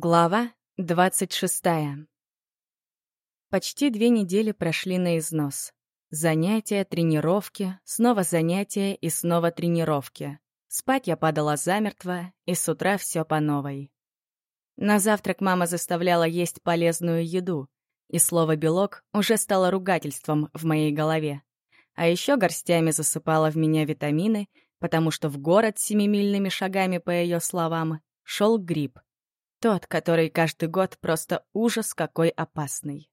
Глава 26. Почти две недели прошли на износ. Занятия, тренировки, снова занятия и снова тренировки. Спать я падала замертво, и с утра все по новой. На завтрак мама заставляла есть полезную еду, и слово «белок» уже стало ругательством в моей голове. А еще горстями засыпала в меня витамины, потому что в город семимильными шагами, по ее словам, шел гриб — тот, который каждый год просто ужас какой опасный.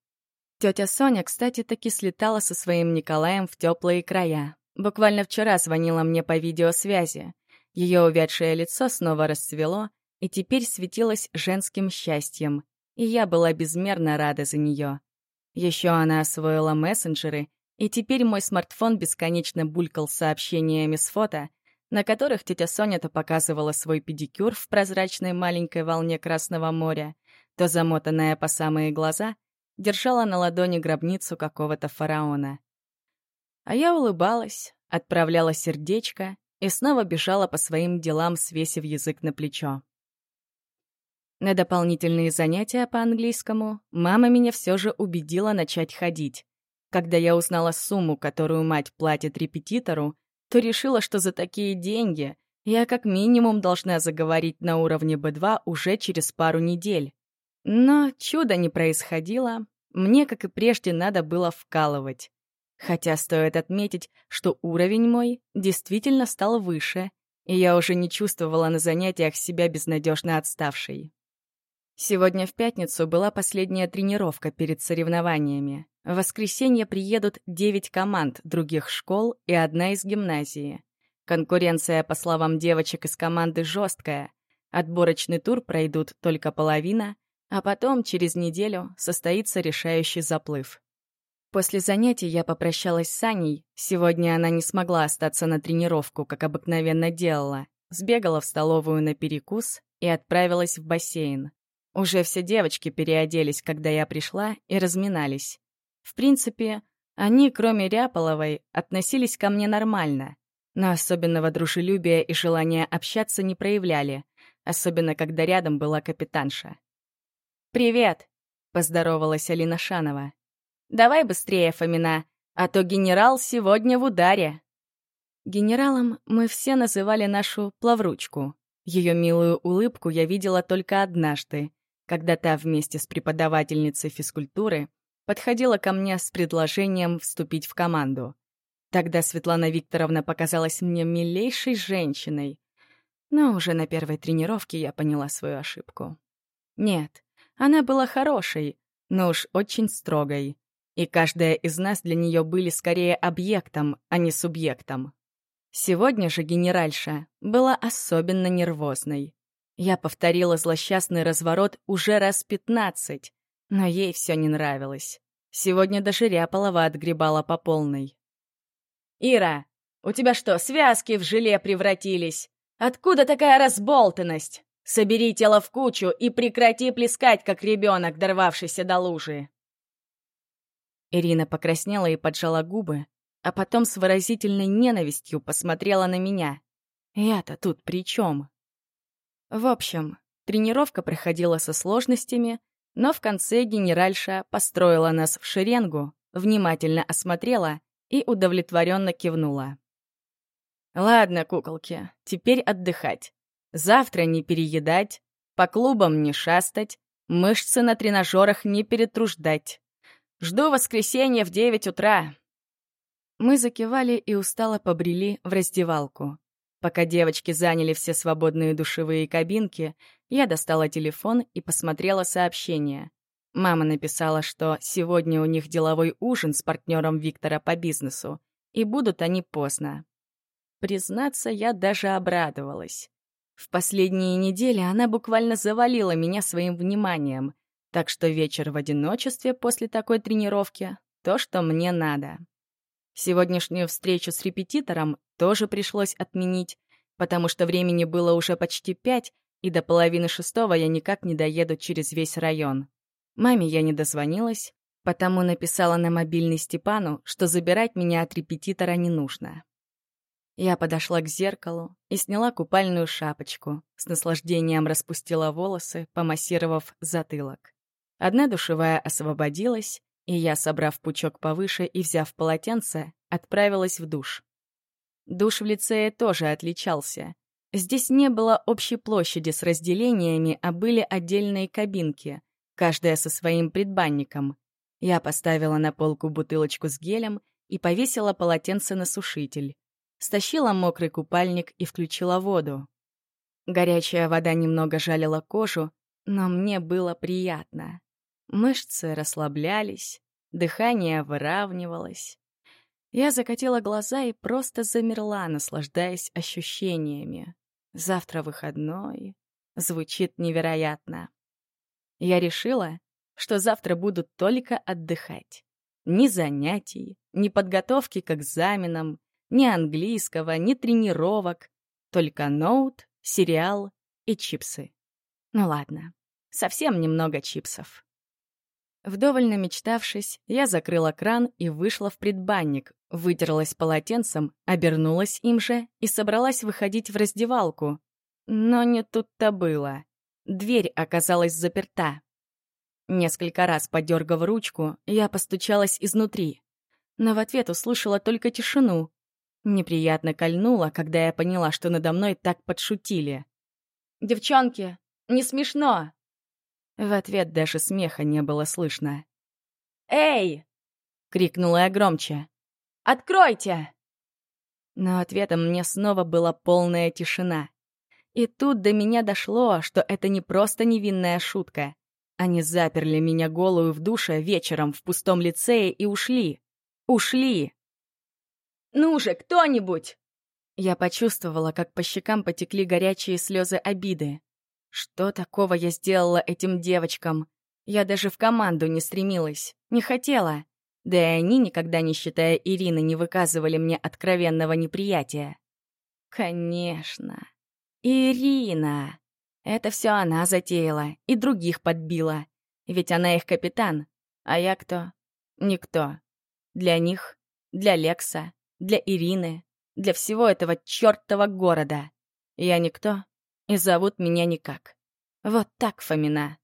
Тетя Соня, кстати, таки слетала со своим Николаем в теплые края. Буквально вчера звонила мне по видеосвязи. Ее увядшее лицо снова расцвело и теперь светилось женским счастьем, и я была безмерно рада за нее. Еще она освоила мессенджеры, и теперь мой смартфон бесконечно булькал сообщениями с фото, на которых тетя Соня то показывала свой педикюр в прозрачной маленькой волне Красного моря, то, замотанная по самые глаза, держала на ладони гробницу какого-то фараона. А я улыбалась, отправляла сердечко и снова бежала по своим делам, свесив язык на плечо. На дополнительные занятия по английскому мама меня все же убедила начать ходить. Когда я узнала сумму, которую мать платит репетитору, то решила, что за такие деньги я как минимум должна заговорить на уровне B2 уже через пару недель. Но чуда не происходило, мне, как и прежде, надо было вкалывать. Хотя стоит отметить, что уровень мой действительно стал выше, и я уже не чувствовала на занятиях себя безнадежно отставшей. Сегодня в пятницу была последняя тренировка перед соревнованиями. В воскресенье приедут девять команд других школ и одна из гимназии. Конкуренция, по словам девочек из команды, жесткая. Отборочный тур пройдут только половина, а потом, через неделю, состоится решающий заплыв. После занятий я попрощалась с Аней. Сегодня она не смогла остаться на тренировку, как обыкновенно делала. Сбегала в столовую на перекус и отправилась в бассейн. Уже все девочки переоделись, когда я пришла, и разминались. В принципе, они, кроме Ряполовой, относились ко мне нормально, но особенного дружелюбия и желания общаться не проявляли, особенно когда рядом была капитанша. «Привет!» — поздоровалась Алина Шанова. «Давай быстрее, Фомина, а то генерал сегодня в ударе!» Генералом мы все называли нашу плавручку. Ее милую улыбку я видела только однажды, когда та вместе с преподавательницей физкультуры подходила ко мне с предложением вступить в команду. Тогда Светлана Викторовна показалась мне милейшей женщиной. Но уже на первой тренировке я поняла свою ошибку. Нет, она была хорошей, но уж очень строгой. И каждая из нас для нее были скорее объектом, а не субъектом. Сегодня же генеральша была особенно нервозной. Я повторила злосчастный разворот уже раз пятнадцать, но ей все не нравилось. Сегодня даже Ряполова отгребала по полной. «Ира, у тебя что, связки в желе превратились? Откуда такая разболтанность? Собери тело в кучу и прекрати плескать, как ребенок, дорвавшийся до лужи!» Ирина покраснела и поджала губы, а потом с выразительной ненавистью посмотрела на меня. «Я-то тут при чем?» В общем, тренировка проходила со сложностями, но в конце генеральша построила нас в шеренгу, внимательно осмотрела и удовлетворенно кивнула. «Ладно, куколки, теперь отдыхать. Завтра не переедать, по клубам не шастать, мышцы на тренажерах не перетруждать. Жду воскресенья в девять утра». Мы закивали и устало побрели в раздевалку. Пока девочки заняли все свободные душевые кабинки, я достала телефон и посмотрела сообщение. Мама написала, что сегодня у них деловой ужин с партнером Виктора по бизнесу, и будут они поздно. Признаться, я даже обрадовалась. В последние недели она буквально завалила меня своим вниманием, так что вечер в одиночестве после такой тренировки — то, что мне надо. Сегодняшнюю встречу с репетитором тоже пришлось отменить, потому что времени было уже почти пять, и до половины шестого я никак не доеду через весь район. Маме я не дозвонилась, потому написала на мобильный Степану, что забирать меня от репетитора не нужно. Я подошла к зеркалу и сняла купальную шапочку, с наслаждением распустила волосы, помассировав затылок. Одна душевая освободилась, и я, собрав пучок повыше и взяв полотенце, отправилась в душ. Душ в лицее тоже отличался. Здесь не было общей площади с разделениями, а были отдельные кабинки, каждая со своим предбанником. Я поставила на полку бутылочку с гелем и повесила полотенце на сушитель. Стащила мокрый купальник и включила воду. Горячая вода немного жалила кожу, но мне было приятно. Мышцы расслаблялись, дыхание выравнивалось. Я закатила глаза и просто замерла, наслаждаясь ощущениями. Завтра выходной. Звучит невероятно. Я решила, что завтра буду только отдыхать. Ни занятий, ни подготовки к экзаменам, ни английского, ни тренировок. Только ноут, сериал и чипсы. Ну ладно, совсем немного чипсов. Вдоволь намечтавшись, я закрыла кран и вышла в предбанник, вытерлась полотенцем, обернулась им же и собралась выходить в раздевалку. Но не тут-то было. Дверь оказалась заперта. Несколько раз подергав ручку, я постучалась изнутри. Но в ответ услышала только тишину. Неприятно кольнула, когда я поняла, что надо мной так подшутили. «Девчонки, не смешно!» В ответ даже смеха не было слышно. «Эй!» — крикнула я громче. «Откройте!» Но ответом мне снова была полная тишина. И тут до меня дошло, что это не просто невинная шутка. Они заперли меня голую в душе вечером в пустом лицее и ушли. Ушли! «Ну же, кто-нибудь!» Я почувствовала, как по щекам потекли горячие слезы обиды. Что такого я сделала этим девочкам? Я даже в команду не стремилась, не хотела. Да и они, никогда не считая Ирины, не выказывали мне откровенного неприятия. Конечно. Ирина. Это все она затеяла и других подбила. Ведь она их капитан. А я кто? Никто. Для них, для Лекса, для Ирины, для всего этого чертова города. Я никто, и зовут меня никак. Вот так, Фомина.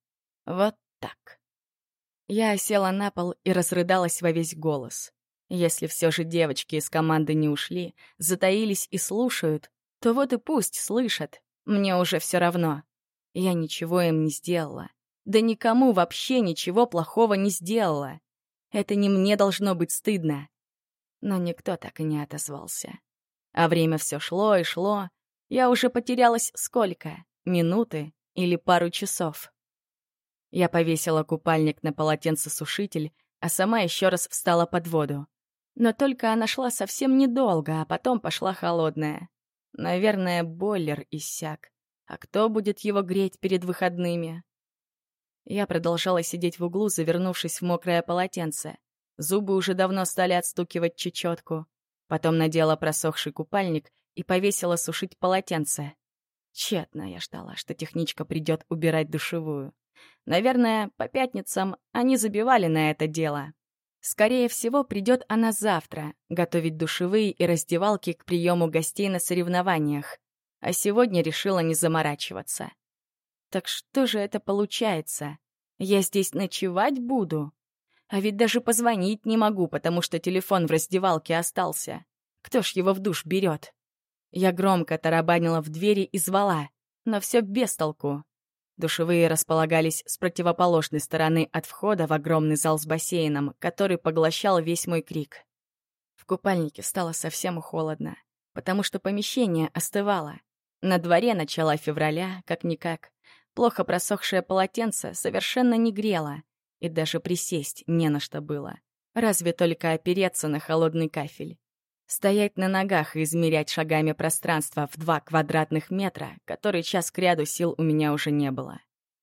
Вот так. Я села на пол и разрыдалась во весь голос. Если все же девочки из команды не ушли, затаились и слушают, то вот и пусть слышат. Мне уже все равно. Я ничего им не сделала. Да никому вообще ничего плохого не сделала. Это не мне должно быть стыдно. Но никто так и не отозвался. А время все шло и шло, я уже потерялась сколько? Минуты или пару часов? Я повесила купальник на полотенцесушитель, а сама еще раз встала под воду. Но только она шла совсем недолго, а потом пошла холодная. Наверное, бойлер иссяк. А кто будет его греть перед выходными? Я продолжала сидеть в углу, завернувшись в мокрое полотенце. Зубы уже давно стали отстукивать чечетку. Потом надела просохший купальник и повесила сушить полотенце. Тщетно я ждала, что техничка придет убирать душевую. Наверное, по пятницам они забивали на это дело. Скорее всего, придет она завтра, готовить душевые и раздевалки к приему гостей на соревнованиях. А сегодня решила не заморачиваться. Так что же это получается? Я здесь ночевать буду? А ведь даже позвонить не могу, потому что телефон в раздевалке остался. Кто ж его в душ берет? Я громко тарабанила в двери и звала, но все без толку. Душевые располагались с противоположной стороны от входа в огромный зал с бассейном, который поглощал весь мой крик. В купальнике стало совсем холодно, потому что помещение остывало. На дворе начало февраля, как-никак. Плохо просохшее полотенце совершенно не грело, и даже присесть не на что было. Разве только опереться на холодный кафель. Стоять на ногах и измерять шагами пространство в два квадратных метра, который час кряду сил у меня уже не было.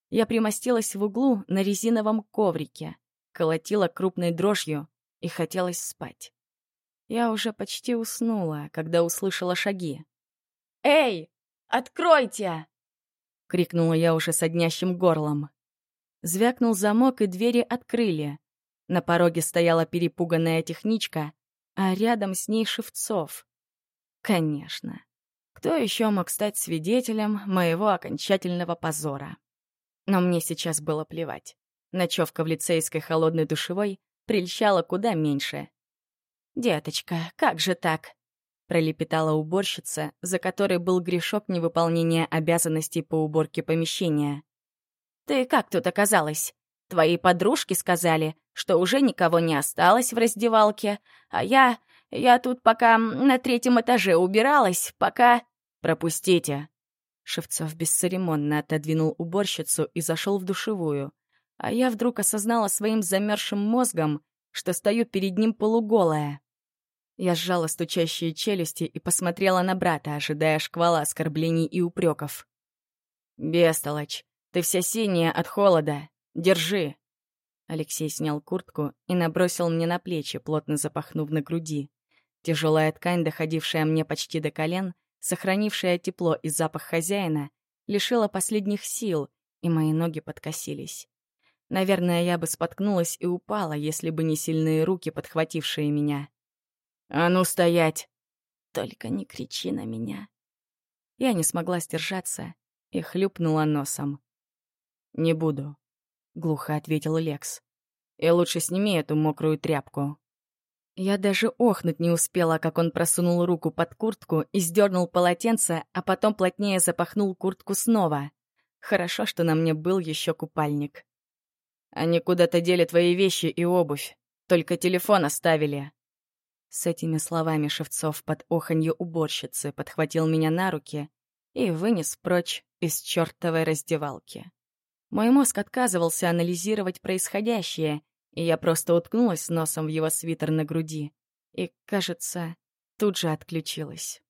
Я примостилась в углу на резиновом коврике, колотила крупной дрожью и хотелось спать. Я уже почти уснула, когда услышала шаги. «Эй, откройте!» — крикнула я уже соднящим горлом. Звякнул замок, и двери открыли. На пороге стояла перепуганная техничка, а рядом с ней Шевцов. Конечно. Кто еще мог стать свидетелем моего окончательного позора? Но мне сейчас было плевать. Ночевка в лицейской холодной душевой прельщала куда меньше. «Деточка, как же так?» — пролепетала уборщица, за которой был грешок невыполнения обязанностей по уборке помещения. «Ты как тут оказалась? Твои подружки сказали, что уже никого не осталось в раздевалке, а я... я тут пока на третьем этаже убиралась, пока...» «Пропустите!» Шевцов бесцеремонно отодвинул уборщицу и зашел в душевую. А я вдруг осознала своим замерзшим мозгом, что стою перед ним полуголая. Я сжала стучащие челюсти и посмотрела на брата, ожидая шквала оскорблений и упреков. «Бестолочь, ты вся синяя от холода. Держи!» Алексей снял куртку и набросил мне на плечи, плотно запахнув на груди. Тяжелая ткань, доходившая мне почти до колен, сохранившая тепло и запах хозяина, лишила последних сил, и мои ноги подкосились. Наверное, я бы споткнулась и упала, если бы не сильные руки, подхватившие меня. «А ну, стоять!» «Только не кричи на меня!» Я не смогла сдержаться и хлюпнула носом. «Не буду», — глухо ответил Лекс. «И лучше сними эту мокрую тряпку». Я даже охнуть не успела, как он просунул руку под куртку и сдернул полотенце, а потом плотнее запахнул куртку снова. Хорошо, что на мне был еще купальник. Они куда-то дели твои вещи и обувь. Только телефон оставили». С этими словами Шевцов под оханью уборщицы подхватил меня на руки и вынес прочь из чертовой раздевалки. Мой мозг отказывался анализировать происходящее, и я просто уткнулась носом в его свитер на груди и, кажется, тут же отключилась.